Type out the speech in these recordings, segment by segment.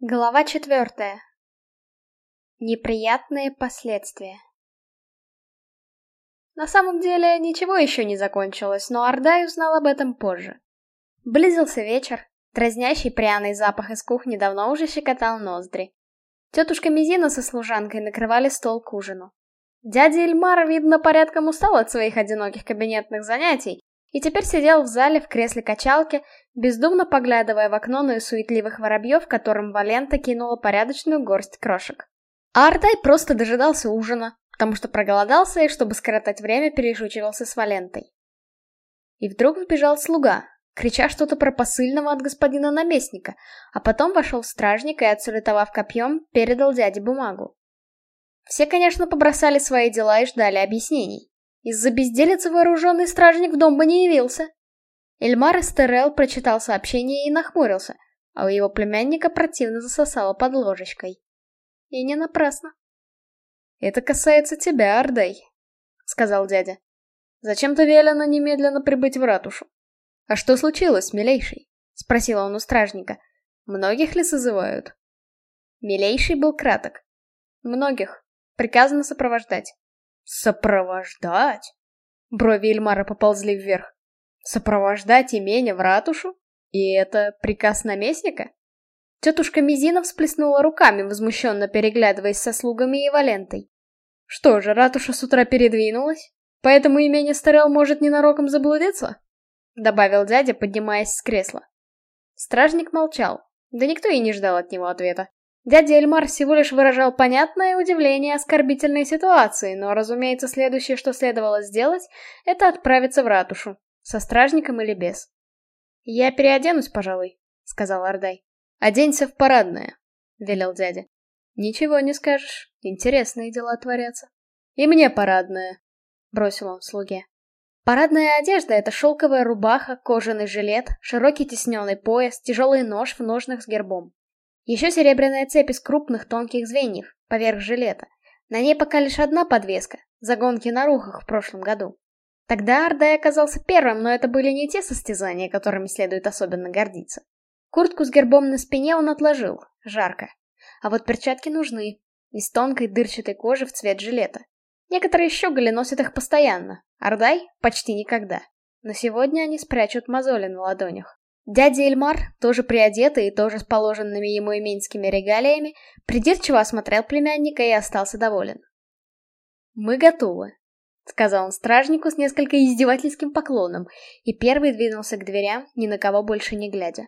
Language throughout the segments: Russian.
Глава четвертая. Неприятные последствия. На самом деле, ничего еще не закончилось, но Ардай узнал об этом позже. Близился вечер, дразнящий пряный запах из кухни давно уже щекотал ноздри. Тетушка Мизина со служанкой накрывали стол к ужину. Дядя Эльмар, видно, порядком устал от своих одиноких кабинетных занятий и теперь сидел в зале в кресле качалки, бездумно поглядывая в окно на суетливых воробьев, которым Валента кинула порядочную горсть крошек. А просто дожидался ужина, потому что проголодался и, чтобы скоротать время, перешучивался с Валентой. И вдруг вбежал слуга, крича что-то про посыльного от господина наместника, а потом вошел стражник и, отсалютовав копьем, передал дяде бумагу. Все, конечно, побросали свои дела и ждали объяснений. Из-за безделицы вооруженный стражник в дом бы не явился. Эльмар Эстерел прочитал сообщение и нахмурился, а у его племянника противно засосало под ложечкой. И не напрасно. «Это касается тебя, Ардей», — сказал дядя. «Зачем-то велено немедленно прибыть в ратушу». «А что случилось, милейший?» — спросил он у стражника. «Многих ли созывают?» Милейший был краток. «Многих. Приказано сопровождать». «Сопровождать?» Брови Эльмара поползли вверх. Сопровождать имение в ратушу? И это приказ наместника? Тетушка Мизина всплеснула руками, возмущенно переглядываясь со слугами и Валентой. Что же, ратуша с утра передвинулась? Поэтому имение Старел может ненароком заблудиться? Добавил дядя, поднимаясь с кресла. Стражник молчал. Да никто и не ждал от него ответа. Дядя Эльмар всего лишь выражал понятное удивление оскорбительной ситуации, но, разумеется, следующее, что следовало сделать, это отправиться в ратушу. Со стражником или без? «Я переоденусь, пожалуй», — сказал Ардай. «Оденься в парадное», — велел дядя. «Ничего не скажешь. Интересные дела творятся». «И мне парадное», — бросил он слуге. Парадная одежда — это шелковая рубаха, кожаный жилет, широкий тесненный пояс, тяжелый нож в ножнах с гербом. Еще серебряная цепь из крупных тонких звеньев, поверх жилета. На ней пока лишь одна подвеска, загонки на рухах в прошлом году. Тогда Ардай оказался первым, но это были не те состязания, которыми следует особенно гордиться. Куртку с гербом на спине он отложил, жарко. А вот перчатки нужны, из тонкой дырчатой кожи в цвет жилета. Некоторые щеголи носят их постоянно, Ардай — почти никогда. Но сегодня они спрячут мозоли на ладонях. Дядя Эльмар, тоже приодетый и тоже с положенными ему именскими регалиями, придирчиво осмотрел племянника и остался доволен. «Мы готовы», — сказал он стражнику с несколько издевательским поклоном, и первый двинулся к дверям, ни на кого больше не глядя.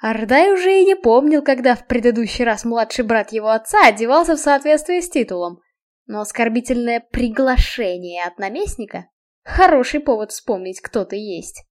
Ардай уже и не помнил, когда в предыдущий раз младший брат его отца одевался в соответствии с титулом. Но оскорбительное приглашение от наместника — хороший повод вспомнить, кто ты есть.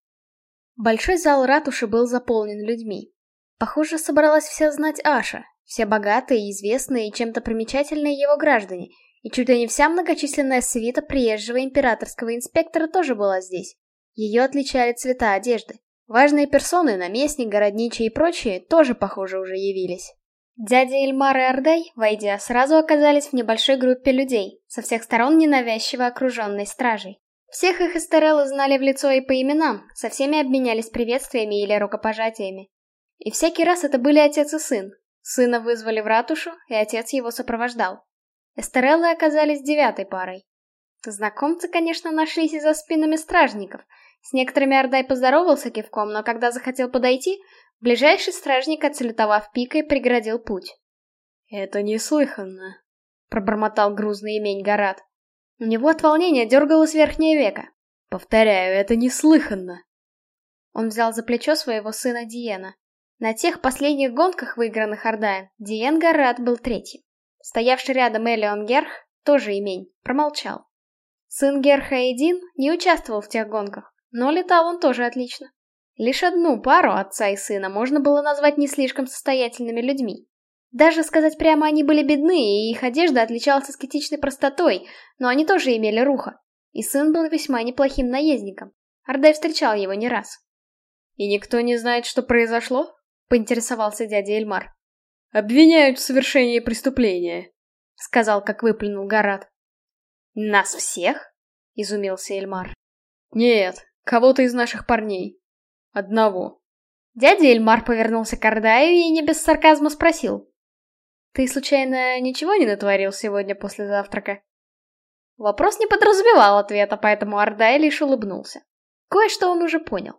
Большой зал ратуши был заполнен людьми. Похоже, собралась вся знать Аша, все богатые, известные и чем-то примечательные его граждане — и чуть ли не вся многочисленная свита приезжего императорского инспектора тоже была здесь. Ее отличали цвета одежды. Важные персоны, наместник, городничий и прочие, тоже, похоже, уже явились. Дядя Эльмар и Ордай, войдя, сразу оказались в небольшой группе людей, со всех сторон ненавязчиво окруженной стражей. Всех их Эстереллы знали в лицо и по именам, со всеми обменялись приветствиями или рукопожатиями. И всякий раз это были отец и сын. Сына вызвали в ратушу, и отец его сопровождал. Эстереллы оказались девятой парой. Знакомцы, конечно, нашлись и за спинами стражников. С некоторыми Ордай поздоровался кивком, но когда захотел подойти, ближайший стражник, отсалютовав пикой, преградил путь. «Это неслыханно», — пробормотал грузный имень Гарат. У него от волнения дергалось верхнее веко. «Повторяю, это неслыханно». Он взял за плечо своего сына Диена. На тех последних гонках, выигранных Ордаем, Диен Гарат был третьим. Стоявший рядом Элион Герх, тоже имень, промолчал. Сын Герха Эдин не участвовал в тех гонках, но летал он тоже отлично. Лишь одну пару отца и сына можно было назвать не слишком состоятельными людьми. Даже сказать прямо, они были бедны, и их одежда отличалась аскетичной простотой, но они тоже имели руха. И сын был весьма неплохим наездником. Ардай встречал его не раз. «И никто не знает, что произошло?» — поинтересовался дядя Эльмар. «Обвиняют в совершении преступления», — сказал, как выплюнул Гарат. «Нас всех?» — изумился Эльмар. «Нет, кого-то из наших парней. Одного». Дядя Эльмар повернулся к Ардаю и не без сарказма спросил. Ты, случайно, ничего не натворил сегодня после завтрака? Вопрос не подразумевал ответа, поэтому Ардай лишь улыбнулся. Кое-что он уже понял.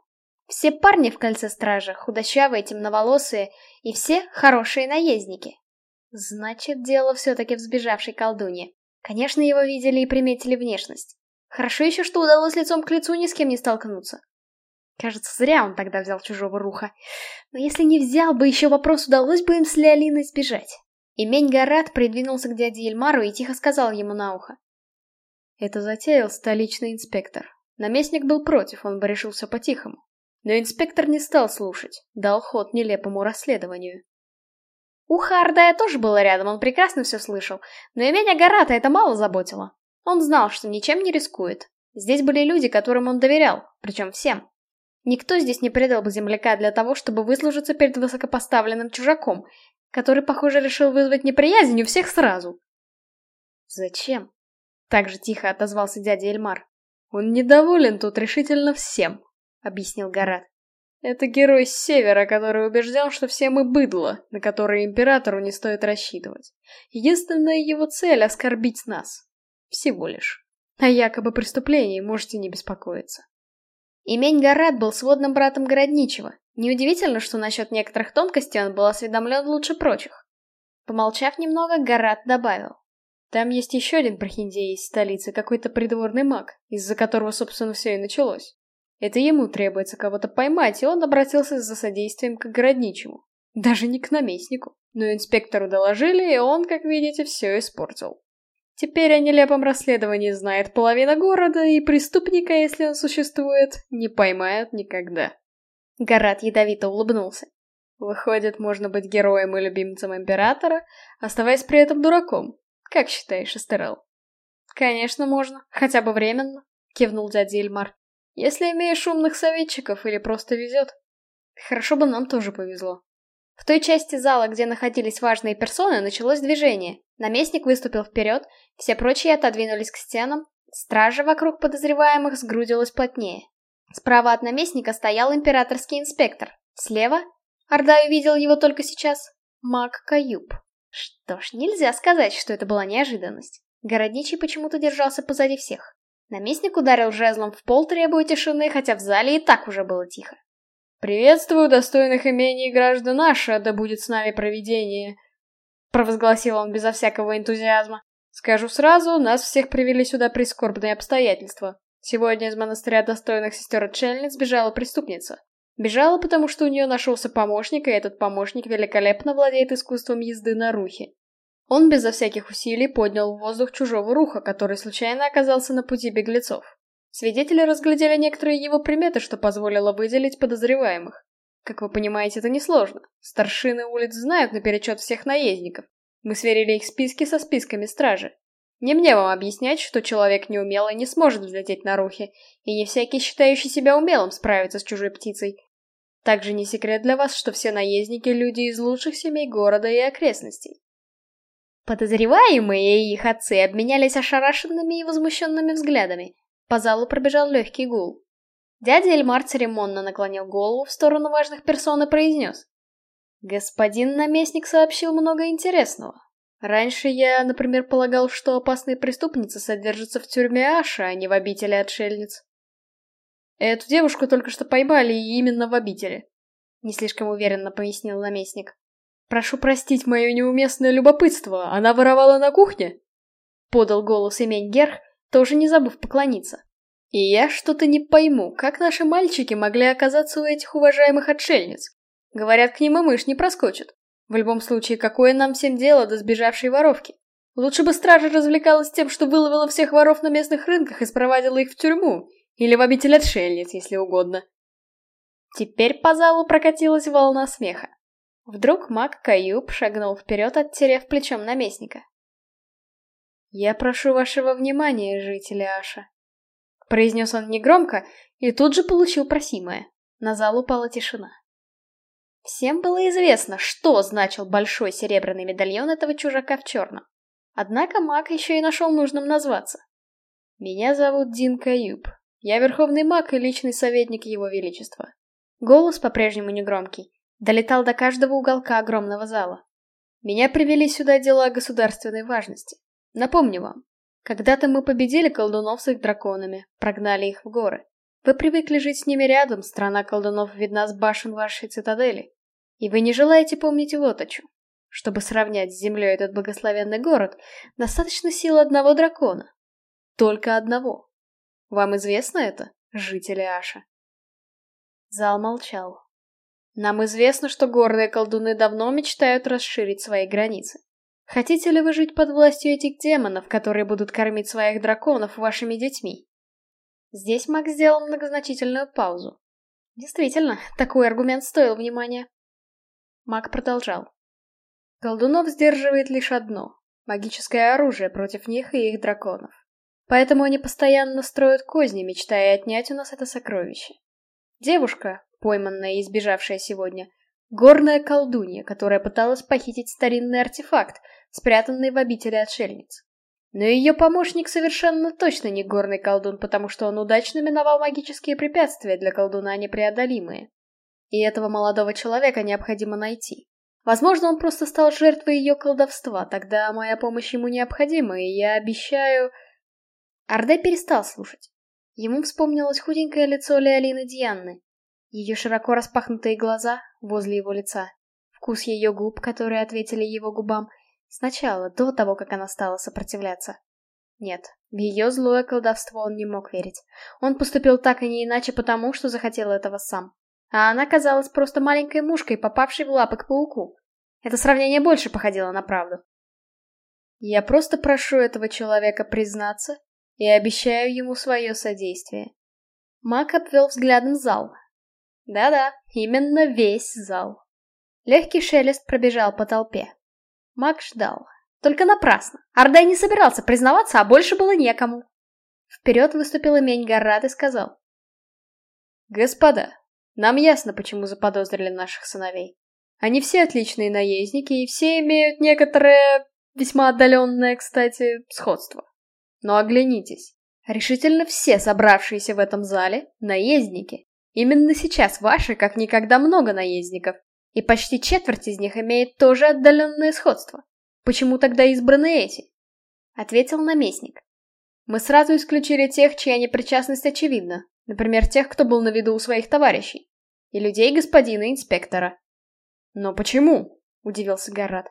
Все парни в кольце стража, худощавые, темноволосые, и все хорошие наездники. Значит, дело все-таки в сбежавшей колдуне. Конечно, его видели и приметили внешность. Хорошо еще, что удалось лицом к лицу ни с кем не столкнуться. Кажется, зря он тогда взял чужого руха. Но если не взял бы, еще вопрос, удалось бы им с Леолиной сбежать. И Мень-Гарат придвинулся к дяде Эльмару и тихо сказал ему на ухо. Это затеял столичный инспектор. Наместник был против, он бы решился по-тихому. Но инспектор не стал слушать, дал ход нелепому расследованию. Ухо Ардая тоже было рядом, он прекрасно все слышал, но имение Гарата это мало заботило. Он знал, что ничем не рискует. Здесь были люди, которым он доверял, причем всем. Никто здесь не предал бы земляка для того, чтобы выслужиться перед высокопоставленным чужаком, который, похоже, решил вызвать неприязнь у всех сразу. «Зачем?» — так же тихо отозвался дядя Эльмар. «Он недоволен тут решительно всем», — объяснил Гарат. «Это герой с севера, который убежден, что все мы быдло, на которое императору не стоит рассчитывать. Единственная его цель — оскорбить нас. Всего лишь. О якобы преступлении можете не беспокоиться». Имень Гарат был сводным братом Городничего. Неудивительно, что насчет некоторых тонкостей он был осведомлен лучше прочих. Помолчав немного, Гарат добавил. Там есть еще один прохиндей из столицы, какой-то придворный маг, из-за которого, собственно, все и началось. Это ему требуется кого-то поймать, и он обратился за содействием к Городничему. Даже не к наместнику. Но инспектору доложили, и он, как видите, все испортил. Теперь о нелепом расследовании знает половина города, и преступника, если он существует, не поймают никогда. Гарат ядовито улыбнулся. Выходит, можно быть героем и любимцем императора, оставаясь при этом дураком. Как считаешь, Эстерел? Конечно, можно. Хотя бы временно, кивнул дядя Эльмар. Если имеешь умных советчиков или просто везет. Хорошо бы нам тоже повезло. В той части зала, где находились важные персоны, началось движение. Наместник выступил вперед, все прочие отодвинулись к стенам, стража вокруг подозреваемых сгрудилась плотнее. Справа от наместника стоял императорский инспектор. Слева, Ордай увидел его только сейчас, маг Каюб. Что ж, нельзя сказать, что это была неожиданность. Городничий почему-то держался позади всех. Наместник ударил жезлом в пол, требуя тишины, хотя в зале и так уже было тихо. «Приветствую достойных имений граждан наша, да будет с нами провидение!» Провозгласил он безо всякого энтузиазма. «Скажу сразу, нас всех привели сюда прискорбные обстоятельства. Сегодня из монастыря достойных сестер-отшельниц бежала преступница. Бежала, потому что у нее нашелся помощник, и этот помощник великолепно владеет искусством езды на рухе. Он безо всяких усилий поднял в воздух чужого руха, который случайно оказался на пути беглецов. Свидетели разглядели некоторые его приметы, что позволило выделить подозреваемых. Как вы понимаете, это несложно. Старшины улиц знают наперечет всех наездников. Мы сверили их списки со списками стражи. Не мне вам объяснять, что человек неумелый не сможет взлететь на рухе, и не всякий, считающий себя умелым, справится с чужой птицей. Также не секрет для вас, что все наездники — люди из лучших семей города и окрестностей. Подозреваемые и их отцы обменялись ошарашенными и возмущенными взглядами. По залу пробежал легкий гул. Дядя Эльмар церемонно наклонил голову в сторону важных персон и произнес. Господин наместник сообщил много интересного. Раньше я, например, полагал, что опасные преступницы содержатся в тюрьме Аша, а не в обители отшельниц. Эту девушку только что поймали именно в обители. Не слишком уверенно пояснил наместник. Прошу простить мое неуместное любопытство, она воровала на кухне? Подал голос имень Герх, тоже не забыв поклониться. И я что-то не пойму, как наши мальчики могли оказаться у этих уважаемых отшельниц. Говорят, к ним и мышь не проскочит. В любом случае, какое нам всем дело до сбежавшей воровки? Лучше бы стража развлекалась тем, что выловила всех воров на местных рынках и спровадила их в тюрьму. Или в обитель отшельниц, если угодно. Теперь по залу прокатилась волна смеха. Вдруг маг Каюб шагнул вперед, оттерев плечом наместника. «Я прошу вашего внимания, жители Аша», — произнес он негромко и тут же получил просимое. На зал упала тишина. Всем было известно, что значил большой серебряный медальон этого чужака в черном. Однако маг еще и нашел нужным назваться. «Меня зовут Дин Каюб. Я верховный маг и личный советник его величества». Голос по-прежнему негромкий, долетал до каждого уголка огромного зала. Меня привели сюда дела государственной важности. Напомню вам, когда-то мы победили колдунов с их драконами, прогнали их в горы. Вы привыкли жить с ними рядом, страна колдунов видна с башен вашей цитадели. И вы не желаете помнить чем. Чтобы сравнять с землей этот благословенный город, достаточно силы одного дракона. Только одного. Вам известно это, жители Аша? Зал молчал. Нам известно, что горные колдуны давно мечтают расширить свои границы. Хотите ли вы жить под властью этих демонов, которые будут кормить своих драконов вашими детьми? Здесь Мак сделал многозначительную паузу. Действительно, такой аргумент стоил внимания. Мак продолжал. Колдунов сдерживает лишь одно — магическое оружие против них и их драконов. Поэтому они постоянно строят козни, мечтая отнять у нас это сокровище. Девушка, пойманная и избежавшая сегодня, горная колдунья, которая пыталась похитить старинный артефакт, спрятанный в обители отшельниц. Но ее помощник совершенно точно не горный колдун, потому что он удачно миновал магические препятствия для колдуна непреодолимые. И этого молодого человека необходимо найти. Возможно, он просто стал жертвой ее колдовства, тогда моя помощь ему необходима, и я обещаю... Арде перестал слушать. Ему вспомнилось худенькое лицо Леолины Дианны, ее широко распахнутые глаза возле его лица, вкус ее губ, которые ответили его губам, Сначала, до того, как она стала сопротивляться. Нет, в ее злое колдовство он не мог верить. Он поступил так и не иначе потому, что захотел этого сам. А она казалась просто маленькой мушкой, попавшей в лапы к пауку. Это сравнение больше походило на правду. Я просто прошу этого человека признаться и обещаю ему свое содействие. Мак обвел взглядом зал. Да-да, именно весь зал. Легкий шелест пробежал по толпе. Маг ждал. Только напрасно. Ардай не собирался признаваться, а больше было некому. Вперед выступил имень Гаррат и сказал. Господа, нам ясно, почему заподозрили наших сыновей. Они все отличные наездники, и все имеют некоторое, весьма отдаленное, кстати, сходство. Но оглянитесь. Решительно все собравшиеся в этом зале — наездники. Именно сейчас ваши как никогда много наездников, и почти четверть из них имеет тоже отдаленное сходство. Почему тогда избраны эти? Ответил наместник. Мы сразу исключили тех, чья непричастность очевидна. Например, тех, кто был на виду у своих товарищей. И людей господина инспектора. Но почему? Удивился Гаррат.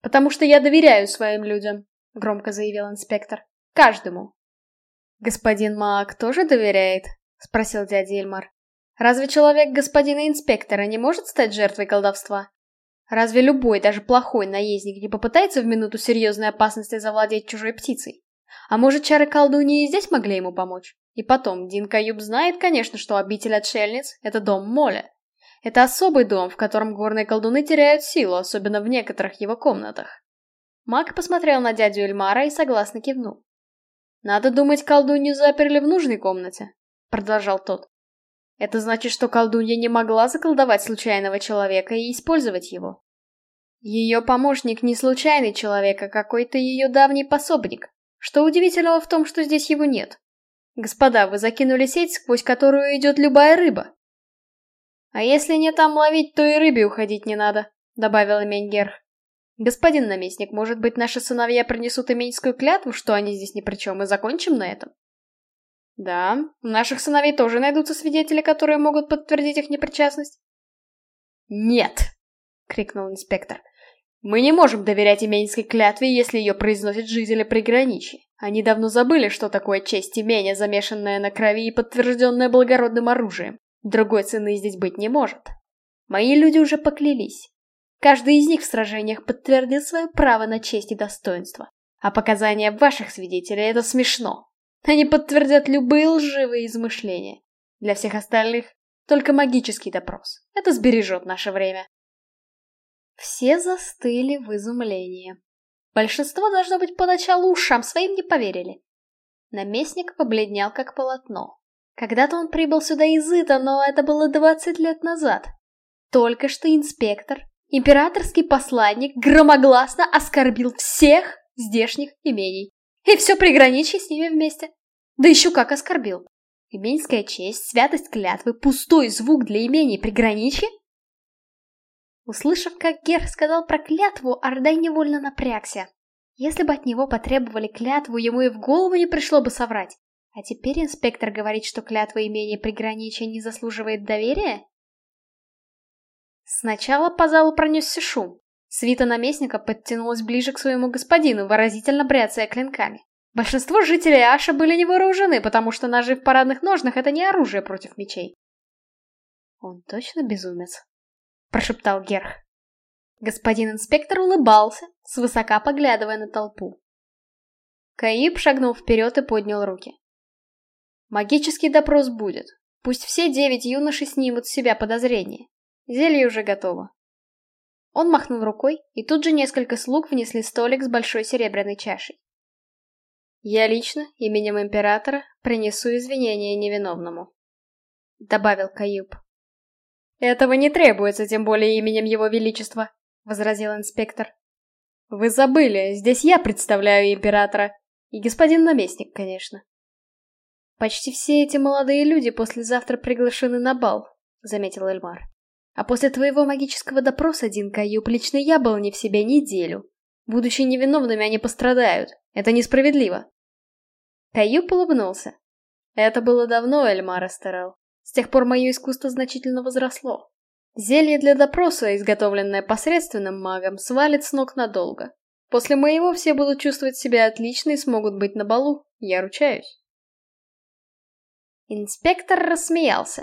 Потому что я доверяю своим людям, громко заявил инспектор. Каждому. Господин Маак тоже доверяет? Спросил дядя Эльмар. Разве человек господина инспектора не может стать жертвой колдовства? Разве любой, даже плохой наездник не попытается в минуту серьезной опасности завладеть чужой птицей? А может, чары колдуньи и здесь могли ему помочь? И потом, Дин Каюб знает, конечно, что обитель отшельниц — это дом Моля. Это особый дом, в котором горные колдуны теряют силу, особенно в некоторых его комнатах. Маг посмотрел на дядю Эльмара и согласно кивнул. «Надо думать, колдунью заперли в нужной комнате», — продолжал тот. Это значит, что колдунья не могла заколдовать случайного человека и использовать его. Ее помощник не случайный человек, а какой-то ее давний пособник. Что удивительного в том, что здесь его нет? Господа, вы закинули сеть, сквозь которую идет любая рыба. А если не там ловить, то и рыбе уходить не надо, добавила Менгерх. Господин наместник, может быть, наши сыновья принесут именьскую клятву, что они здесь ни при чем, и закончим на этом? Да, у наших сыновей тоже найдутся свидетели, которые могут подтвердить их непричастность. Нет! крикнул инспектор. Мы не можем доверять именинской клятве, если ее произносят жители приграничья. Они давно забыли, что такое честь имения, замешанная на крови и подтвержденная благородным оружием. Другой цены здесь быть не может. Мои люди уже поклялись. Каждый из них в сражениях подтвердил свое право на честь и достоинство. А показания ваших свидетелей — это смешно. Они подтвердят любые лживые измышления. Для всех остальных только магический допрос. Это сбережет наше время. Все застыли в изумлении. Большинство, должно быть, поначалу ушам своим не поверили. Наместник побледнел, как полотно. Когда-то он прибыл сюда из Ита, но это было 20 лет назад. Только что инспектор, императорский посланник, громогласно оскорбил всех здешних имений. И все приграничье с ними вместе. Да еще как оскорбил. Именская честь, святость клятвы, пустой звук для имений приграничья? Услышав, как Гер сказал про клятву, Ардай невольно напрягся. Если бы от него потребовали клятву, ему и в голову не пришло бы соврать. А теперь инспектор говорит, что клятва имения приграничия не заслуживает доверия? Сначала по залу пронесся шум. Свита наместника подтянулась ближе к своему господину, выразительно бряцая клинками. Большинство жителей Аша были не вооружены, потому что ножи в парадных ножнах — это не оружие против мечей. «Он точно безумец?» — прошептал Герх. Господин инспектор улыбался, свысока поглядывая на толпу. Каиб шагнул вперед и поднял руки. «Магический допрос будет. Пусть все девять юношей снимут с себя подозрения. Зелье уже готово». Он махнул рукой, и тут же несколько слуг внесли столик с большой серебряной чашей. «Я лично, именем императора, принесу извинения невиновному», — добавил Каюб. «Этого не требуется, тем более именем его величества», — возразил инспектор. «Вы забыли, здесь я представляю императора. И господин наместник, конечно». «Почти все эти молодые люди послезавтра приглашены на бал», — заметил Эльмар. «А после твоего магического допроса, Дин Каюб, лично я был не в себе неделю. Будучи невиновными, они пострадают. Это несправедливо». Каюб улыбнулся. Это было давно, Эльмар Эстерел. С тех пор мое искусство значительно возросло. Зелье для допроса, изготовленное посредственным магом, свалит с ног надолго. После моего все будут чувствовать себя отлично и смогут быть на балу, я ручаюсь. Инспектор рассмеялся.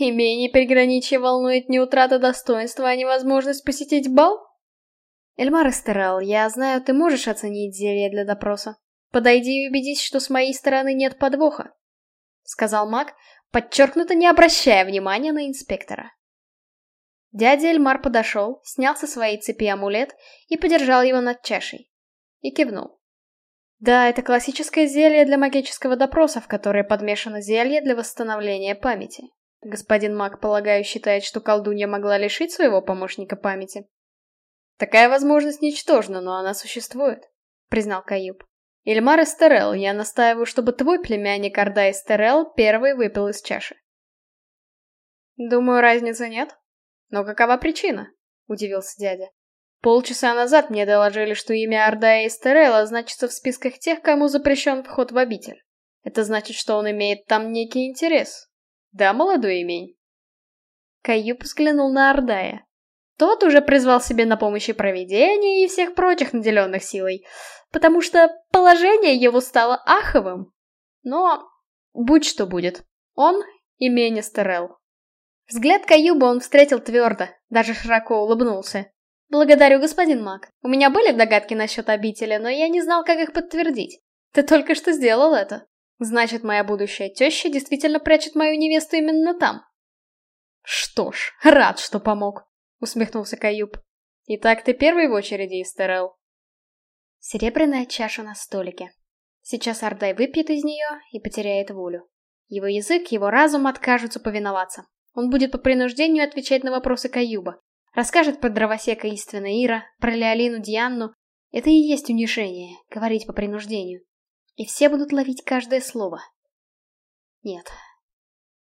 Имение приграничья волнует не утрата достоинства, а невозможность посетить бал? Эльмар Эстерел, я знаю, ты можешь оценить зелье для допроса. Подойди и убедись, что с моей стороны нет подвоха, — сказал маг, подчеркнуто не обращая внимания на инспектора. Дядя Эльмар подошел, снял со своей цепи амулет и подержал его над чашей. И кивнул. Да, это классическое зелье для магического допроса, в которое подмешано зелье для восстановления памяти. Господин маг, полагаю, считает, что колдунья могла лишить своего помощника памяти. Такая возможность ничтожна, но она существует, признал Каюб. Ильмар Эстерел, я настаиваю, чтобы твой племянник Орда Эстерел первый выпил из чаши. Думаю, разницы нет. Но какова причина? Удивился дядя. Полчаса назад мне доложили, что имя Орда Эстерела значится в списках тех, кому запрещен вход в обитель. Это значит, что он имеет там некий интерес. Да, молодой имень? Каюб взглянул на Ордая. Тот уже призвал себе на помощь и провидение, и всех прочих наделенных силой, потому что положение его стало аховым. Но будь что будет, он и Менестерел. Взгляд Каюба он встретил твердо, даже широко улыбнулся. «Благодарю, господин Мак. У меня были догадки насчет обители, но я не знал, как их подтвердить. Ты только что сделал это. Значит, моя будущая теща действительно прячет мою невесту именно там». «Что ж, рад, что помог», — усмехнулся Каюб. «Итак, ты первый в очереди, Истерел». Серебряная чаша на столике. Сейчас Ардай выпьет из нее и потеряет волю. Его язык, его разум откажутся повиноваться. Он будет по принуждению отвечать на вопросы Каюба. Расскажет про дровосека Иствина Ира, про Леолину Дианну. Это и есть унижение, говорить по принуждению. И все будут ловить каждое слово. Нет.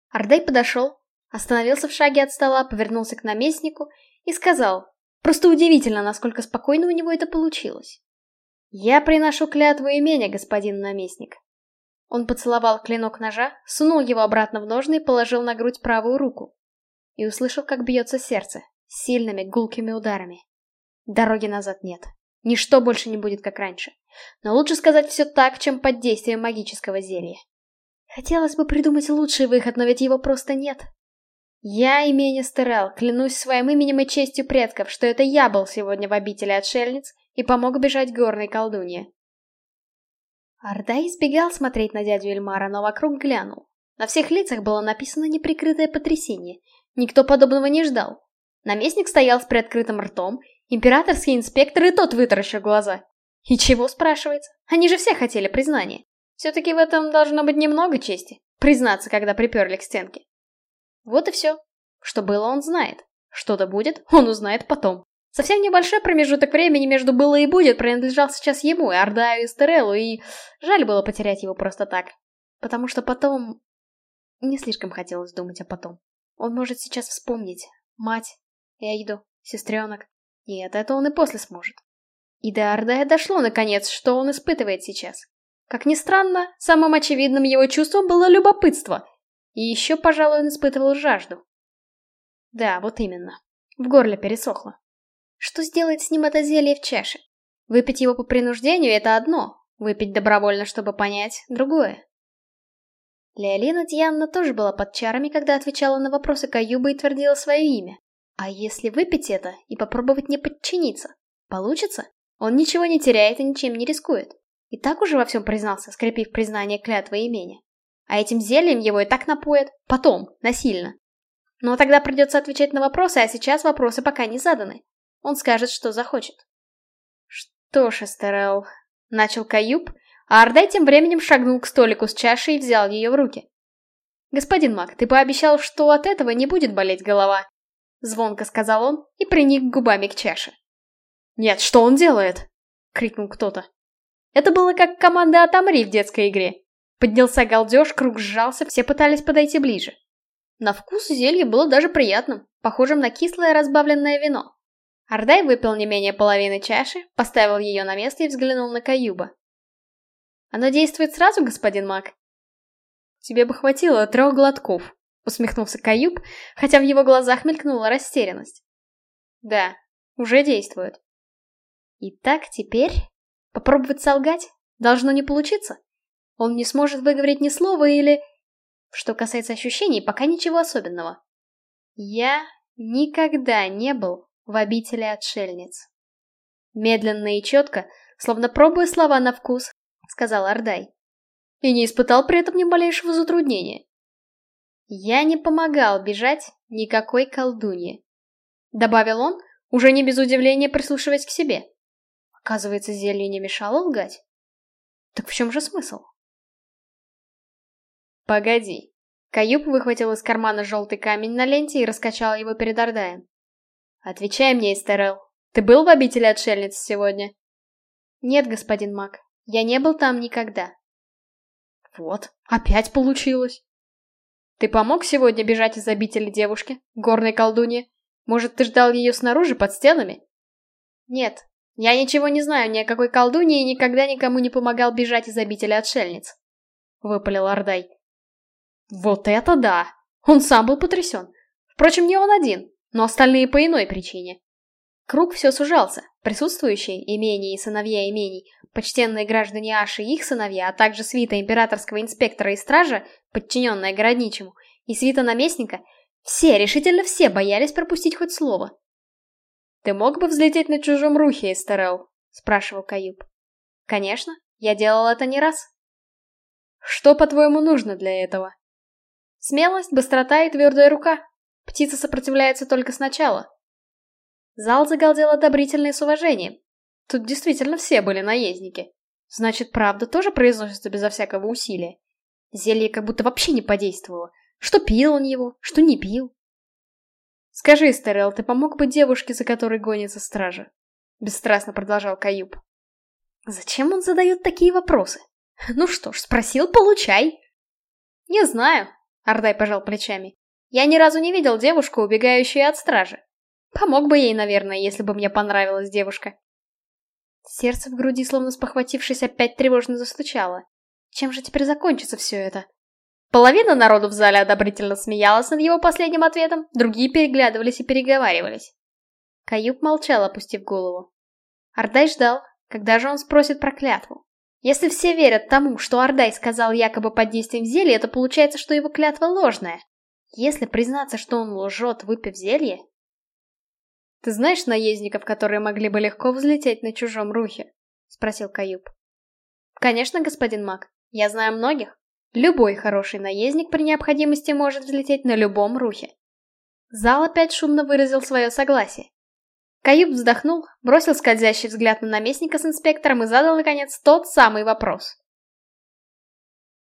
Ардей подошел, Остановился в шаге от стола, повернулся к наместнику и сказал, просто удивительно, насколько спокойно у него это получилось. «Я приношу клятву имения, господин наместник». Он поцеловал клинок ножа, сунул его обратно в ножны и положил на грудь правую руку. И услышал, как бьется сердце, сильными гулкими ударами. Дороги назад нет. Ничто больше не будет, как раньше. Но лучше сказать все так, чем под действием магического зелья. Хотелось бы придумать лучший выход, но ведь его просто нет. Я, имени Стерел, клянусь своим именем и честью предков, что это я был сегодня в обители отшельниц и помог бежать горной колдунье. Орда избегал смотреть на дядю Эльмара, но вокруг глянул. На всех лицах было написано неприкрытое потрясение. Никто подобного не ждал. Наместник стоял с приоткрытым ртом, императорский инспектор и тот вытаращил глаза. И чего, спрашивается? Они же все хотели признания. Все-таки в этом должно быть немного чести. Признаться, когда приперли к стенке. Вот и все. Что было, он знает. Что-то будет, он узнает потом. Совсем небольшой промежуток времени между было и будет принадлежал сейчас ему, и Ардаю, и Стереллу, и жаль было потерять его просто так. Потому что потом... Не слишком хотелось думать о потом. Он может сейчас вспомнить. Мать, Я иду, сестренок. Нет, это он и после сможет. И до Ардая дошло, наконец, что он испытывает сейчас. Как ни странно, самым очевидным его чувством было любопытство. И еще, пожалуй, он испытывал жажду. Да, вот именно. В горле пересохло. Что сделает с ним это зелье в чаше? Выпить его по принуждению — это одно, выпить добровольно, чтобы понять — другое. Леолина Дьянна тоже была под чарами, когда отвечала на вопросы Каюба и твердила свое имя. А если выпить это и попробовать не подчиниться? Получится? Он ничего не теряет и ничем не рискует. И так уже во всем признался, скрепив признание клятвы имени. А этим зельем его и так напоят. Потом, насильно. Но тогда придется отвечать на вопросы, а сейчас вопросы пока не заданы. Он скажет, что захочет. Что ж, Эстерел, начал Каюб, а Ардай тем временем шагнул к столику с чашей и взял ее в руки. «Господин Мак, ты пообещал, что от этого не будет болеть голова», — звонко сказал он и приник губами к чаше. «Нет, что он делает?» — крикнул кто-то. Это было как команда «Отомри» в детской игре. Поднялся галдеж, круг сжался, все пытались подойти ближе. На вкус зелье было даже приятным, похожим на кислое разбавленное вино. Ардай выпил не менее половины чаши, поставил ее на место и взглянул на Каюба. «Оно действует сразу, господин маг?» «Тебе бы хватило трех глотков», — усмехнулся Каюб, хотя в его глазах мелькнула растерянность. «Да, уже действует». «Итак, теперь...» Попробовать солгать? Должно не получиться. Он не сможет выговорить ни слова или... Что касается ощущений, пока ничего особенного. Я никогда не был в обители отшельниц. Медленно и четко, словно пробуя слова на вкус, сказал Ардай. И не испытал при этом ни малейшего затруднения. Я не помогал бежать никакой колдунье. Добавил он, уже не без удивления прислушиваясь к себе. Оказывается, зелье не мешало лгать. Так в чем же смысл? Погоди. Каюб выхватил из кармана желтый камень на ленте и раскачал его перед Ордаем. Отвечай мне, Эстерел, ты был в обители отшельниц сегодня? Нет, господин Мак, я не был там никогда. Вот, опять получилось. Ты помог сегодня бежать из обители девушки, горной колдуньи? Может, ты ждал ее снаружи, под стенами? Нет, я ничего не знаю ни о какой колдунье и никогда никому не помогал бежать из обители отшельниц. Выпалил Ардай. Вот это да! Он сам был потрясен. Впрочем, не он один, но остальные по иной причине. Круг все сужался. Присутствующие, имения и сыновья имений, почтенные граждане Аши и их сыновья, а также свита императорского инспектора и стража, подчиненная городничему, и свита наместника, все, решительно все боялись пропустить хоть слово. «Ты мог бы взлететь на чужом рухе, Эстерел?» — спрашивал Каюб. «Конечно, я делал это не раз». «Что, по-твоему, нужно для этого?» «Смелость, быстрота и твердая рука. Птица сопротивляется только сначала». Зал загалдел одобрительно и с уважением. Тут действительно все были наездники. Значит, правда тоже произносится безо всякого усилия. Зелье как будто вообще не подействовало. Что пил он его, что не пил. «Скажи, Стерел, ты помог бы девушке, за которой гонится стража?» Бесстрастно продолжал Каюб. «Зачем он задает такие вопросы? Ну что ж, спросил, получай!» «Не знаю», — Ардай пожал плечами. «Я ни разу не видел девушку, убегающую от стражи. Помог бы ей, наверное, если бы мне понравилась девушка». Сердце в груди, словно спохватившись, опять тревожно застучало. Чем же теперь закончится все это? Половина народу в зале одобрительно смеялась над его последним ответом, другие переглядывались и переговаривались. Каюб молчал, опустив голову. Ардай ждал, когда же он спросит про клятву. Если все верят тому, что Ардай сказал якобы под действием зелья, то получается, что его клятва ложная. Если признаться, что он лжет, выпив зелье... «Ты знаешь наездников, которые могли бы легко взлететь на чужом рухе?» — спросил Каюб. «Конечно, господин маг. Я знаю многих. Любой хороший наездник при необходимости может взлететь на любом рухе. Зал опять шумно выразил свое согласие. Каюб вздохнул, бросил скользящий взгляд на наместника с инспектором и задал, наконец, тот самый вопрос.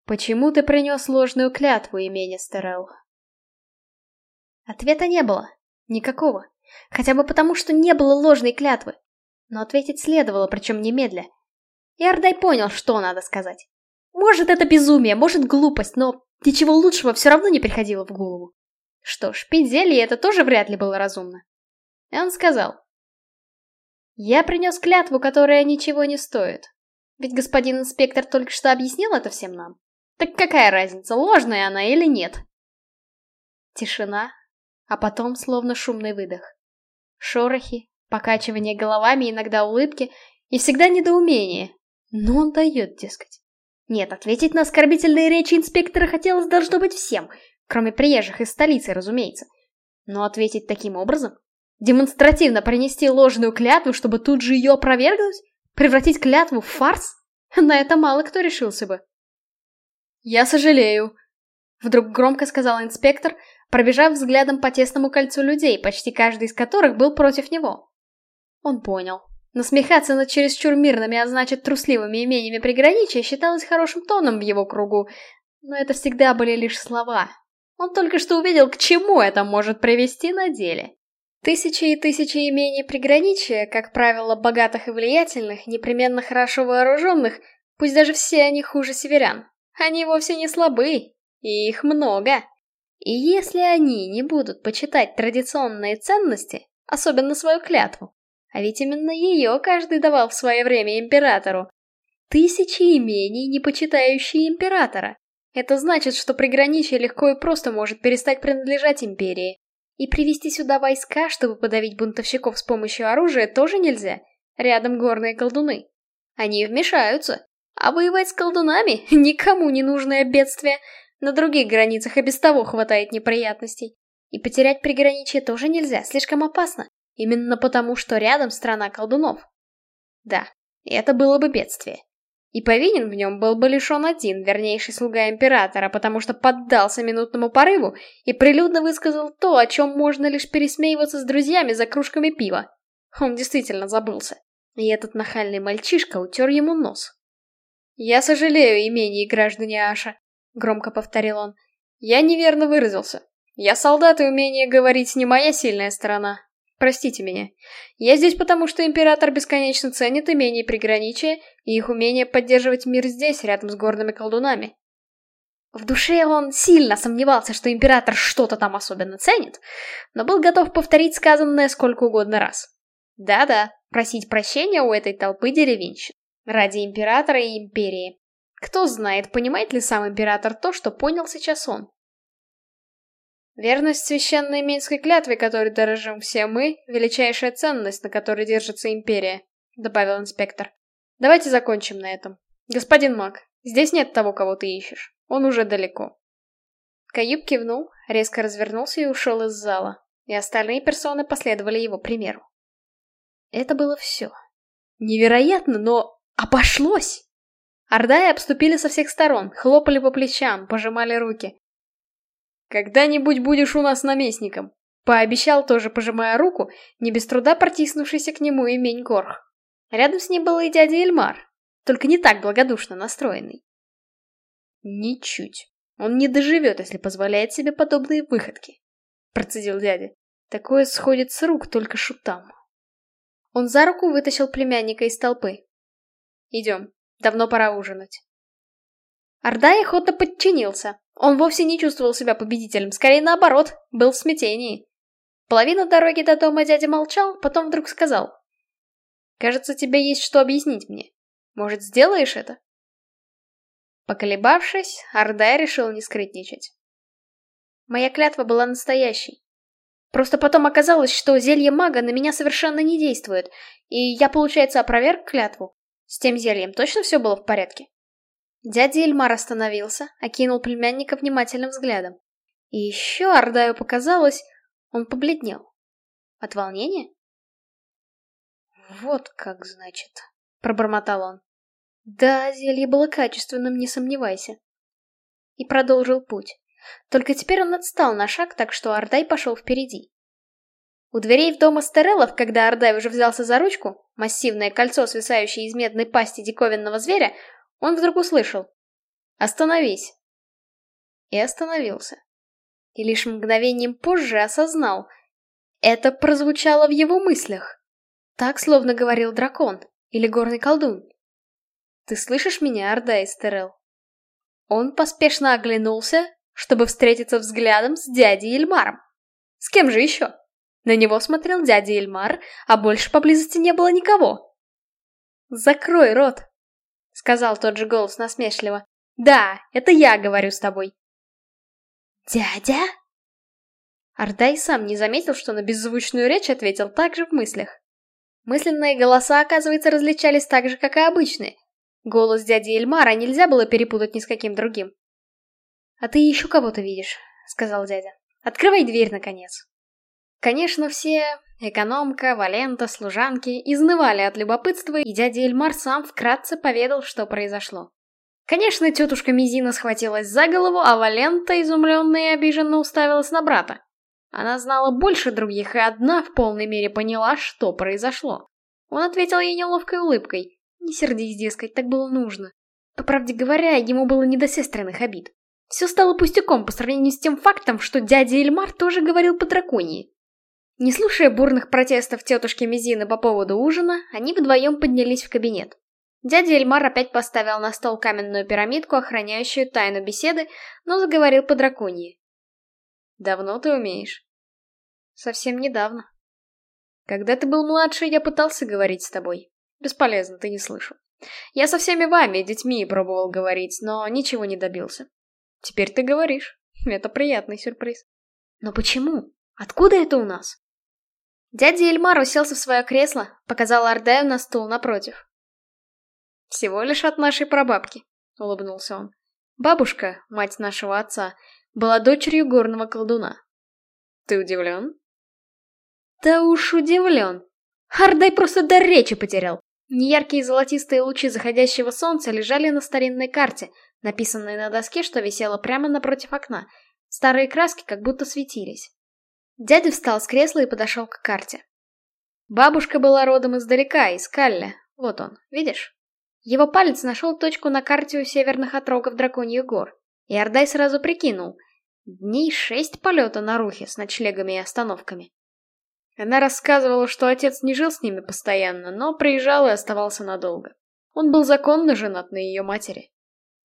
«Почему ты принес ложную клятву, имени Стерел?» Ответа не было. Никакого. Хотя бы потому, что не было ложной клятвы. Но ответить следовало, причем немедля. И Ардай понял, что надо сказать. Может, это безумие, может, глупость, но ничего лучшего все равно не приходило в голову. Что ж, пить зелье это тоже вряд ли было разумно. И он сказал. «Я принес клятву, которая ничего не стоит. Ведь господин инспектор только что объяснил это всем нам. Так какая разница, ложная она или нет?» Тишина, а потом словно шумный выдох. Шорохи, покачивание головами, иногда улыбки и всегда недоумение. Но он дает, дескать. Нет, ответить на оскорбительные речи инспектора хотелось должно быть всем, кроме приезжих из столицы, разумеется. Но ответить таким образом? Демонстративно принести ложную клятву, чтобы тут же ее опровергнуть? Превратить клятву в фарс? На это мало кто решился бы. «Я сожалею», — вдруг громко сказал инспектор, пробежав взглядом по тесному кольцу людей, почти каждый из которых был против него. Он понял. Насмехаться над чересчур мирными, а значит трусливыми имениями приграничия считалось хорошим тоном в его кругу, но это всегда были лишь слова. Он только что увидел, к чему это может привести на деле. Тысячи и тысячи имений приграничия, как правило, богатых и влиятельных, непременно хорошо вооруженных, пусть даже все они хуже северян. Они вовсе не слабы, и их много. И если они не будут почитать традиционные ценности, особенно свою клятву, а ведь именно ее каждый давал в свое время императору. Тысячи имений, не почитающие императора. Это значит, что приграничье легко и просто может перестать принадлежать империи. И привести сюда войска, чтобы подавить бунтовщиков с помощью оружия, тоже нельзя. Рядом горные колдуны. Они вмешаются. А воевать с колдунами — никому не нужное бедствие. На других границах и без того хватает неприятностей. И потерять приграничье тоже нельзя, слишком опасно. Именно потому, что рядом страна колдунов. Да, это было бы бедствие. И повинен в нем был бы лишь он один, вернейший слуга императора, потому что поддался минутному порыву и прилюдно высказал то, о чем можно лишь пересмеиваться с друзьями за кружками пива. Он действительно забылся. И этот нахальный мальчишка утер ему нос. «Я сожалею, имении граждане Аша», — громко повторил он. «Я неверно выразился. Я солдат, и умение говорить не моя сильная сторона. Простите меня. Я здесь потому, что император бесконечно ценит имение приграничия и их умение поддерживать мир здесь, рядом с горными колдунами. В душе он сильно сомневался, что император что-то там особенно ценит, но был готов повторить сказанное сколько угодно раз. Да-да, просить прощения у этой толпы деревенщин. Ради императора и империи. Кто знает, понимает ли сам император то, что понял сейчас он. Верность священной минской клятве, которой дорожим все мы, величайшая ценность, на которой держится империя, добавил инспектор. Давайте закончим на этом. Господин Мак, здесь нет того, кого ты ищешь. Он уже далеко. Каюб кивнул, резко развернулся и ушел из зала, и остальные персоны последовали его примеру. Это было все. Невероятно, но обошлось! Ордаи обступили со всех сторон, хлопали по плечам, пожимали руки. «Когда-нибудь будешь у нас наместником», — пообещал, тоже пожимая руку, не без труда протиснувшийся к нему имень Горх. Рядом с ним был и дядя Эльмар, только не так благодушно настроенный. «Ничуть. Он не доживет, если позволяет себе подобные выходки», — процедил дядя. «Такое сходит с рук только шутам». Он за руку вытащил племянника из толпы. «Идем, давно пора ужинать». Ордай охотно подчинился, он вовсе не чувствовал себя победителем, скорее наоборот, был в смятении. Половину дороги до дома дядя молчал, потом вдруг сказал. «Кажется, тебе есть что объяснить мне. Может, сделаешь это?» Поколебавшись, Ардай решил не скрытничать. Моя клятва была настоящей. Просто потом оказалось, что зелье мага на меня совершенно не действует, и я, получается, опроверг клятву. С тем зельем точно все было в порядке? Дядя Эльмар остановился, окинул племянника внимательным взглядом. И еще Ардаю показалось, он побледнел. От волнения? «Вот как, значит», — пробормотал он. «Да, зелье было качественным, не сомневайся». И продолжил путь. Только теперь он отстал на шаг, так что Ардай пошел впереди. У дверей в дом Астереллов, когда Ардай уже взялся за ручку, массивное кольцо, свисающее из медной пасти диковинного зверя, он вдруг услышал «Остановись!» И остановился. И лишь мгновением позже осознал. Это прозвучало в его мыслях. Так, словно говорил дракон или горный колдун. «Ты слышишь меня, Орда Эстерел?» Он поспешно оглянулся, чтобы встретиться взглядом с дядей Эльмаром. С кем же еще? На него смотрел дядя Эльмар, а больше поблизости не было никого. «Закрой рот», — сказал тот же голос насмешливо. «Да, это я говорю с тобой». «Дядя?» Ардай сам не заметил, что на беззвучную речь ответил так же в мыслях. Мысленные голоса, оказывается, различались так же, как и обычные. Голос дяди Эльмара нельзя было перепутать ни с каким другим. «А ты еще кого-то видишь», — сказал дядя. «Открывай дверь, наконец». Конечно, все, экономка, Валента, служанки, изнывали от любопытства, и дядя Эльмар сам вкратце поведал, что произошло. Конечно, тетушка Мизина схватилась за голову, а Валента, изумленная и обиженно уставилась на брата. Она знала больше других, и одна в полной мере поняла, что произошло. Он ответил ей неловкой улыбкой. Не сердись, дескать, так было нужно. По правде говоря, ему было не до сестренных обид. Все стало пустяком по сравнению с тем фактом, что дядя Эльмар тоже говорил по драконии. Не слушая бурных протестов тетушки Мизины по поводу ужина, они вдвоем поднялись в кабинет. Дядя Эльмар опять поставил на стол каменную пирамидку, охраняющую тайну беседы, но заговорил по драконии. «Давно ты умеешь?» «Совсем недавно». «Когда ты был младше, я пытался говорить с тобой. Бесполезно, ты не слышал. Я со всеми вами, детьми, пробовал говорить, но ничего не добился. Теперь ты говоришь. Это приятный сюрприз». «Но почему? Откуда это у нас?» Дядя Эльмар уселся в свое кресло, показал Ардаю на стул напротив. «Всего лишь от нашей прабабки», — улыбнулся он. «Бабушка, мать нашего отца, была дочерью горного колдуна. Ты удивлен?» «Да уж удивлен. Ардай просто до речи потерял. Неяркие золотистые лучи заходящего солнца лежали на старинной карте, написанной на доске, что висела прямо напротив окна. Старые краски как будто светились. Дядя встал с кресла и подошел к карте. Бабушка была родом издалека, из Калля. Вот он, видишь? Его палец нашел точку на карте у северных отрогов Драконьих гор. И Ордай сразу прикинул. Дней шесть полета на Рухе с ночлегами и остановками. Она рассказывала, что отец не жил с ними постоянно, но приезжал и оставался надолго. Он был законно женат на ее матери.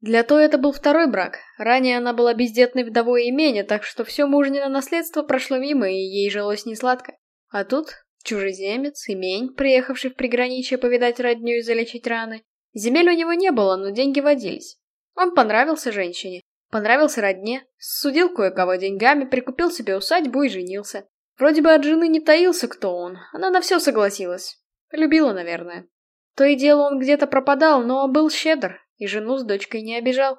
Для той это был второй брак. Ранее она была бездетной вдовой имения, так что все мужнино наследство прошло мимо, и ей жилось несладко. А тут чужеземец, имень, приехавший в приграничье повидать родню и залечить раны. Земель у него не было, но деньги водились. Он понравился женщине, понравился родне, судил кое-кого деньгами, прикупил себе усадьбу и женился. Вроде бы от жены не таился, кто он, она на все согласилась. Любила, наверное. То и дело он где-то пропадал, но был щедр, и жену с дочкой не обижал.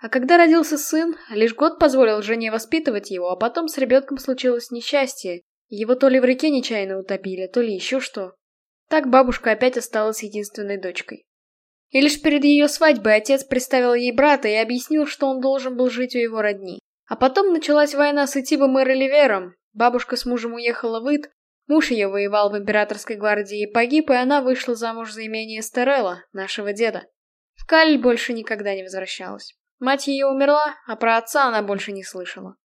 А когда родился сын, лишь год позволил жене воспитывать его, а потом с ребенком случилось несчастье. Его то ли в реке нечаянно утопили, то ли еще что. Так бабушка опять осталась единственной дочкой. И лишь перед ее свадьбой отец представил ей брата и объяснил, что он должен был жить у его родни. А потом началась война с Итибом и Реливером, бабушка с мужем уехала в Ит, муж ее воевал в императорской гвардии и погиб, и она вышла замуж за имение Стерелла, нашего деда. Каль больше никогда не возвращалась. Мать ее умерла, а про отца она больше не слышала.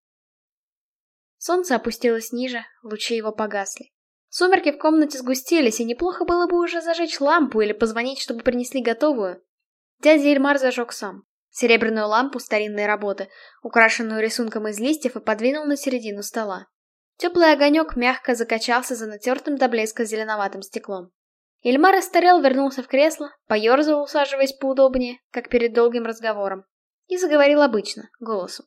Солнце опустилось ниже, лучи его погасли. Сумерки в комнате сгустились, и неплохо было бы уже зажечь лампу или позвонить, чтобы принесли готовую. Дядя Эльмар зажег сам. Серебряную лампу старинной работы, украшенную рисунком из листьев, и подвинул на середину стола. Теплый огонек мягко закачался за натертым до блеска зеленоватым стеклом. Ильмар Эстерел вернулся в кресло, поерзал, усаживаясь поудобнее, как перед долгим разговором, и заговорил обычно, голосом.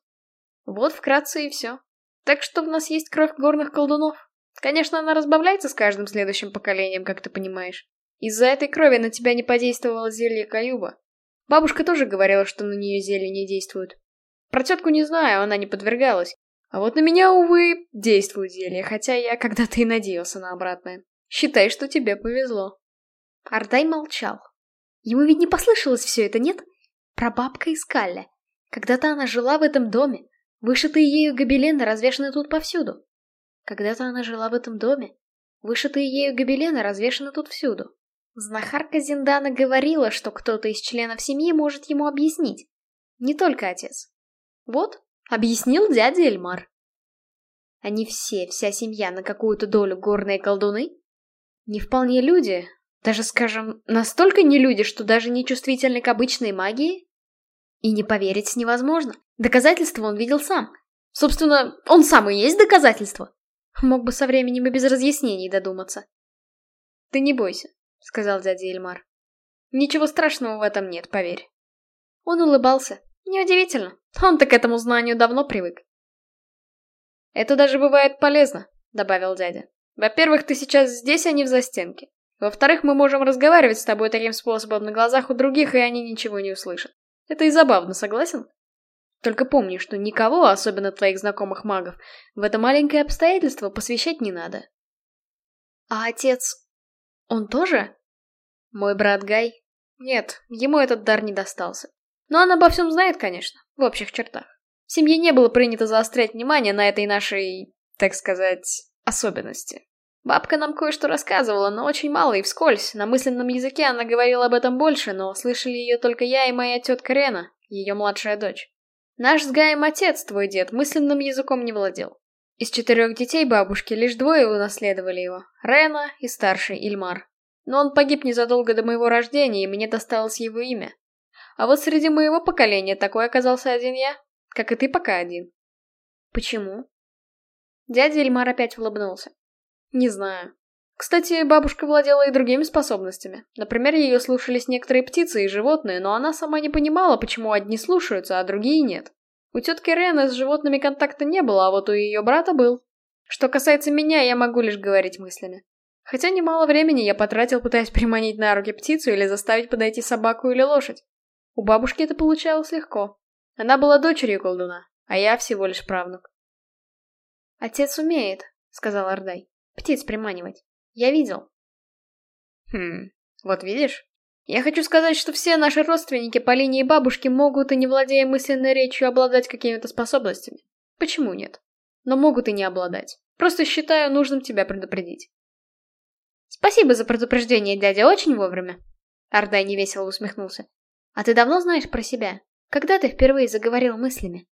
Вот вкратце и все. Так что в нас есть кровь горных колдунов. Конечно, она разбавляется с каждым следующим поколением, как ты понимаешь. Из-за этой крови на тебя не подействовало зелье Каюба. Бабушка тоже говорила, что на нее зелье не действуют. Про тетку не знаю, она не подвергалась. А вот на меня, увы, действует зелье, хотя я когда-то и надеялся на обратное. Считай, что тебе повезло. Ардай молчал. Ему ведь не послышалось все это, нет? Прабабка из Калля. Когда-то она жила в этом доме. Вышитые ею гобелены развешаны тут повсюду. Когда-то она жила в этом доме. Вышитые ею гобелены развешаны тут всюду. Знахарка Зиндана говорила, что кто-то из членов семьи может ему объяснить. Не только отец. Вот, объяснил дядя Эльмар. Они все, вся семья, на какую-то долю горные колдуны? Не вполне люди, даже, скажем, настолько не люди, что даже не чувствительны к обычной магии? И не поверить невозможно. Доказательства он видел сам. Собственно, он сам и есть доказательство. Мог бы со временем и без разъяснений додуматься. «Ты не бойся», — сказал дядя Эльмар. «Ничего страшного в этом нет, поверь». Он улыбался. Неудивительно. Он-то к этому знанию давно привык. «Это даже бывает полезно», — добавил дядя. «Во-первых, ты сейчас здесь, а не в застенке. Во-вторых, мы можем разговаривать с тобой таким способом на глазах у других, и они ничего не услышат. Это и забавно, согласен? Только помни, что никого, особенно твоих знакомых магов, в это маленькое обстоятельство посвящать не надо. А отец... он тоже? Мой брат Гай? Нет, ему этот дар не достался. Но он обо всем знает, конечно, в общих чертах. В семье не было принято заострять внимание на этой нашей, так сказать, особенности. Бабка нам кое-что рассказывала, но очень мало и вскользь. На мысленном языке она говорила об этом больше, но слышали ее только я и моя тетка Рена, ее младшая дочь. Наш с Гаем отец, твой дед, мысленным языком не владел. Из четырех детей бабушки лишь двое унаследовали его — Рена и старший Ильмар. Но он погиб незадолго до моего рождения, и мне досталось его имя. А вот среди моего поколения такой оказался один я, как и ты пока один. Почему? Дядя Ильмар опять улыбнулся. Не знаю. Кстати, бабушка владела и другими способностями. Например, ее слушались некоторые птицы и животные, но она сама не понимала, почему одни слушаются, а другие нет. У тетки Рены с животными контакта не было, а вот у ее брата был. Что касается меня, я могу лишь говорить мыслями. Хотя немало времени я потратил, пытаясь приманить на руки птицу или заставить подойти собаку или лошадь. У бабушки это получалось легко. Она была дочерью колдуна, а я всего лишь правнук. «Отец умеет», — сказал Ордай, — «птиц приманивать». Я видел. Хм, вот видишь? Я хочу сказать, что все наши родственники по линии бабушки могут и не владея мысленной речью обладать какими-то способностями. Почему нет? Но могут и не обладать. Просто считаю нужным тебя предупредить. Спасибо за предупреждение, дядя, очень вовремя. Ардай невесело усмехнулся. А ты давно знаешь про себя? Когда ты впервые заговорил мыслями?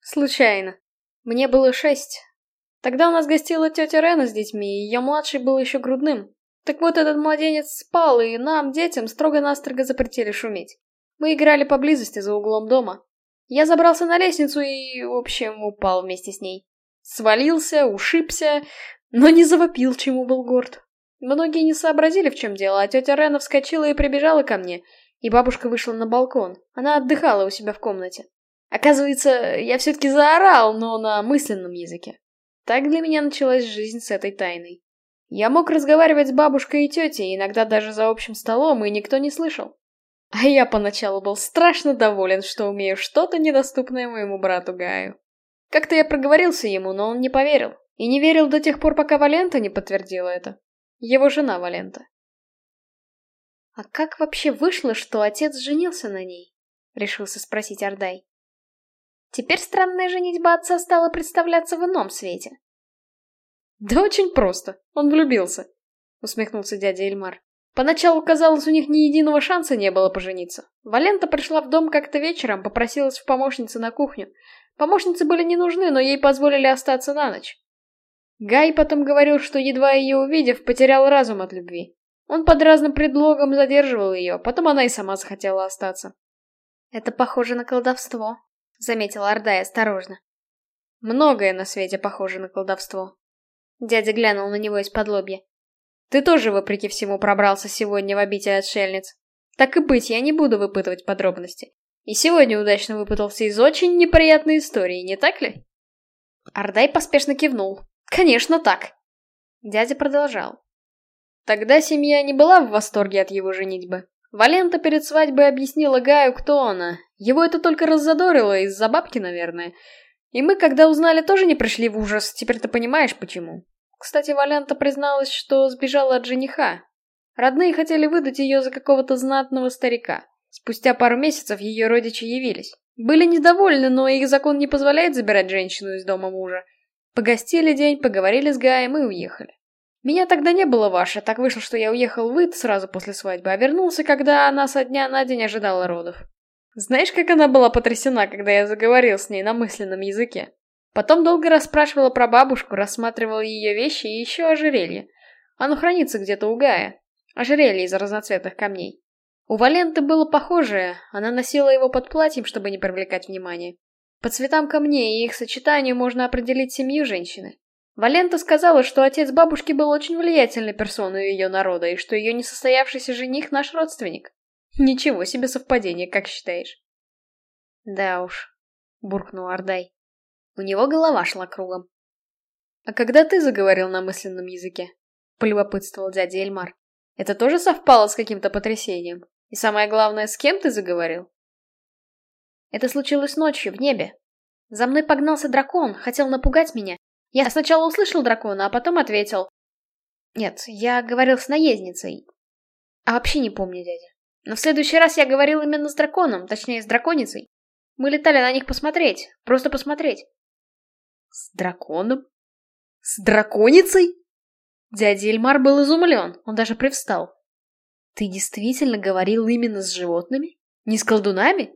Случайно. Мне было шесть, Тогда у нас гостила тетя Рена с детьми, и ее младший был еще грудным. Так вот, этот младенец спал, и нам, детям, строго-настрого запретили шуметь. Мы играли поблизости за углом дома. Я забрался на лестницу и, в общем, упал вместе с ней. Свалился, ушибся, но не завопил, чему был горд. Многие не сообразили, в чем дело, а тетя Рена вскочила и прибежала ко мне, и бабушка вышла на балкон. Она отдыхала у себя в комнате. Оказывается, я все-таки заорал, но на мысленном языке. Так для меня началась жизнь с этой тайной. Я мог разговаривать с бабушкой и тетей, иногда даже за общим столом, и никто не слышал. А я поначалу был страшно доволен, что умею что-то недоступное моему брату Гаю. Как-то я проговорился ему, но он не поверил. И не верил до тех пор, пока Валента не подтвердила это. Его жена Валента. «А как вообще вышло, что отец женился на ней?» — решился спросить Ардай. Теперь странная женитьба отца стала представляться в ином свете. «Да очень просто. Он влюбился», — усмехнулся дядя Эльмар. Поначалу, казалось, у них ни единого шанса не было пожениться. Валента пришла в дом как-то вечером, попросилась в помощнице на кухню. Помощницы были не нужны, но ей позволили остаться на ночь. Гай потом говорил, что, едва ее увидев, потерял разум от любви. Он под разным предлогом задерживал ее, потом она и сама захотела остаться. «Это похоже на колдовство», — заметила Ордай осторожно. «Многое на свете похоже на колдовство». Дядя глянул на него из-под лобья. «Ты тоже, вопреки всему, пробрался сегодня в обитель отшельниц. Так и быть, я не буду выпытывать подробности. И сегодня удачно выпутался из очень неприятной истории, не так ли?» Ордай поспешно кивнул. «Конечно так!» Дядя продолжал. Тогда семья не была в восторге от его женитьбы. Валента перед свадьбой объяснила Гаю, кто она. Его это только раззадорило, из-за бабки, наверное. И мы, когда узнали, тоже не пришли в ужас, теперь ты понимаешь, почему. Кстати, Валента призналась, что сбежала от жениха. Родные хотели выдать ее за какого-то знатного старика. Спустя пару месяцев ее родичи явились. Были недовольны, но их закон не позволяет забирать женщину из дома мужа. Погостили день, поговорили с Гаем и уехали. Меня тогда не было ваше, так вышло, что я уехал в Ит сразу после свадьбы, а вернулся, когда она со дня на день ожидала родов. Знаешь, как она была потрясена, когда я заговорил с ней на мысленном языке? Потом долго расспрашивала про бабушку, рассматривала ее вещи и еще ожерелье. Оно хранится где-то у Гая. Ожерелье из разноцветных камней. У Валенты было похожее, она носила его под платьем, чтобы не привлекать внимания. По цветам камней и их сочетанию можно определить семью женщины. Валента сказала, что отец бабушки был очень влиятельной персоной ее народа, и что ее несостоявшийся жених наш родственник. Ничего себе совпадение, как считаешь? Да уж, буркнул Ардай. У него голова шла кругом. А когда ты заговорил на мысленном языке? Полюбопытствовал дядя Эльмар. Это тоже совпало с каким-то потрясением? И самое главное, с кем ты заговорил? Это случилось ночью, в небе. За мной погнался дракон, хотел напугать меня. Я сначала услышал дракона, а потом ответил. Нет, я говорил с наездницей. А вообще не помню, дядя. Но в следующий раз я говорил именно с драконом, точнее, с драконицей. Мы летали на них посмотреть, просто посмотреть. С драконом? С драконицей? Дядя Эльмар был изумлен, он даже привстал. Ты действительно говорил именно с животными? Не с колдунами?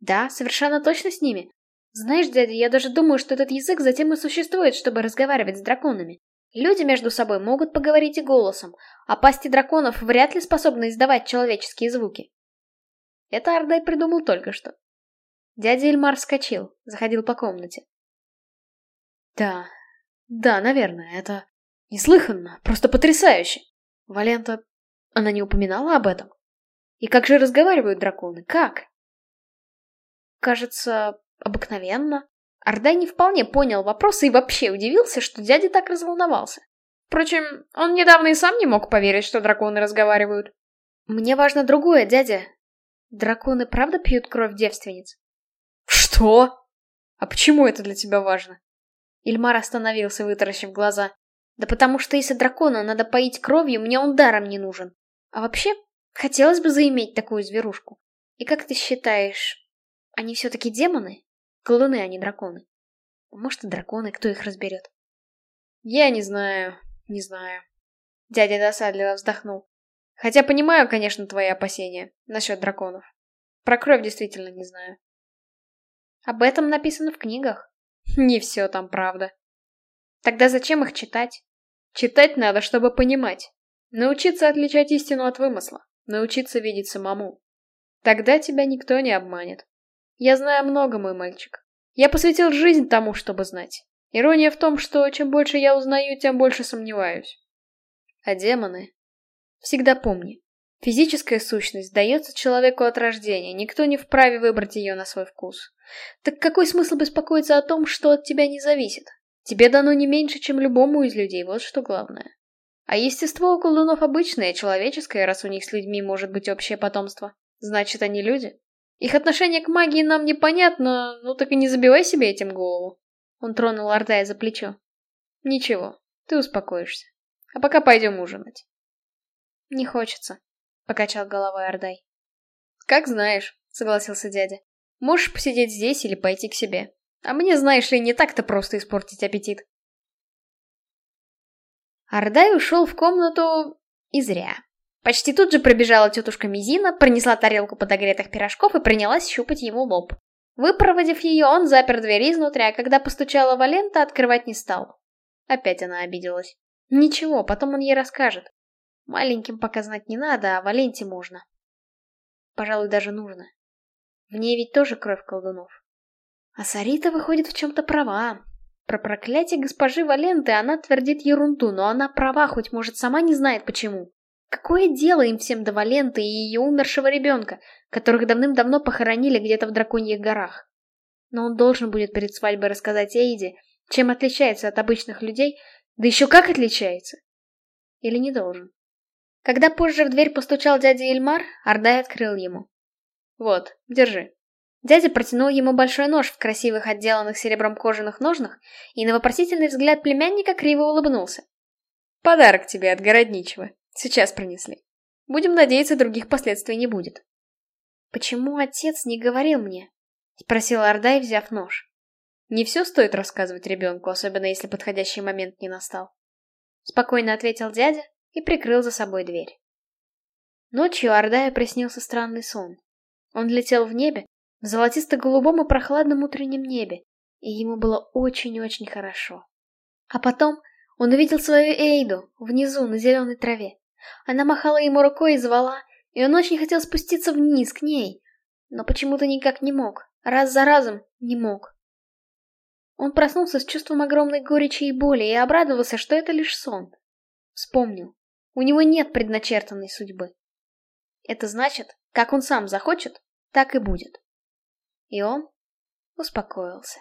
Да, совершенно точно с ними. Знаешь, дядя, я даже думаю, что этот язык затем и существует, чтобы разговаривать с драконами. Люди между собой могут поговорить и голосом, а пасти драконов вряд ли способны издавать человеческие звуки. Это Ардай придумал только что. Дядя Эльмар вскочил, заходил по комнате. Да, да, наверное, это неслыханно, просто потрясающе. Валента, она не упоминала об этом? И как же разговаривают драконы, как? Кажется, обыкновенно. Ардай не вполне понял вопрос и вообще удивился, что дядя так разволновался. Впрочем, он недавно и сам не мог поверить, что драконы разговаривают. Мне важно другое, дядя. Драконы правда пьют кровь девственниц? Что? А почему это для тебя важно? Ильмар остановился, вытаращив глаза. Да потому что если дракона надо поить кровью, мне он даром не нужен. А вообще, хотелось бы заиметь такую зверушку. И как ты считаешь, они все-таки демоны? Колдуны, а не драконы. Может и драконы, кто их разберет? Я не знаю, не знаю. Дядя досадливо вздохнул. Хотя понимаю, конечно, твои опасения насчет драконов. Про кровь действительно не знаю. Об этом написано в книгах. Не все там правда. Тогда зачем их читать? Читать надо, чтобы понимать. Научиться отличать истину от вымысла. Научиться видеть самому. Тогда тебя никто не обманет. Я знаю много, мой мальчик. Я посвятил жизнь тому, чтобы знать. Ирония в том, что чем больше я узнаю, тем больше сомневаюсь. А демоны? Всегда помни. Физическая сущность дается человеку от рождения, никто не вправе выбрать ее на свой вкус. Так какой смысл беспокоиться о том, что от тебя не зависит? Тебе дано не меньше, чем любому из людей, вот что главное. А естество у колдунов обычное, человеческое, раз у них с людьми может быть общее потомство. Значит, они люди. Их отношение к магии нам непонятно, ну так и не забивай себе этим голову. Он тронул Ардая за плечо. Ничего, ты успокоишься. А пока пойдем ужинать. Не хочется, покачал головой Ардай. Как знаешь, согласился дядя. Можешь посидеть здесь или пойти к себе. А мне, знаешь ли, не так-то просто испортить аппетит. Ардай ушел в комнату и зря. Почти тут же пробежала тетушка Мизина, принесла тарелку подогретых пирожков и принялась щупать ему лоб. Выпроводив ее, он запер дверь изнутри, а когда постучала Валента, открывать не стал. Опять она обиделась. Ничего, потом он ей расскажет. Маленьким пока знать не надо, а Валенте можно. Пожалуй, даже нужно. В ней ведь тоже кровь колдунов. А Сарита выходит в чем-то права. Про проклятие госпожи Валенты она твердит ерунду, но она права, хоть может сама не знает почему. Какое дело им всем до Валенты и ее умершего ребенка, которых давным-давно похоронили где-то в Драконьих горах? Но он должен будет перед свадьбой рассказать Эйде, чем отличается от обычных людей, да еще как отличается. Или не должен. Когда позже в дверь постучал дядя Ильмар, Ардай открыл ему. «Вот, держи». Дядя протянул ему большой нож в красивых отделанных серебром кожаных ножнах, и на вопросительный взгляд племянника криво улыбнулся. «Подарок тебе от городничего. Сейчас принесли. Будем надеяться, других последствий не будет. Почему отец не говорил мне? Спросил Ардай, взяв нож. Не все стоит рассказывать ребенку, особенно если подходящий момент не настал. Спокойно ответил дядя и прикрыл за собой дверь. Ночью Ардаю приснился странный сон. Он летел в небе, в золотисто-голубом и прохладном утреннем небе, и ему было очень-очень хорошо. А потом он увидел свою Эйду внизу, на зеленой траве. Она махала ему рукой и звала, и он очень хотел спуститься вниз, к ней, но почему-то никак не мог, раз за разом не мог. Он проснулся с чувством огромной горечи и боли и обрадовался, что это лишь сон. Вспомнил. У него нет предначертанной судьбы. Это значит, как он сам захочет, так и будет. И он успокоился.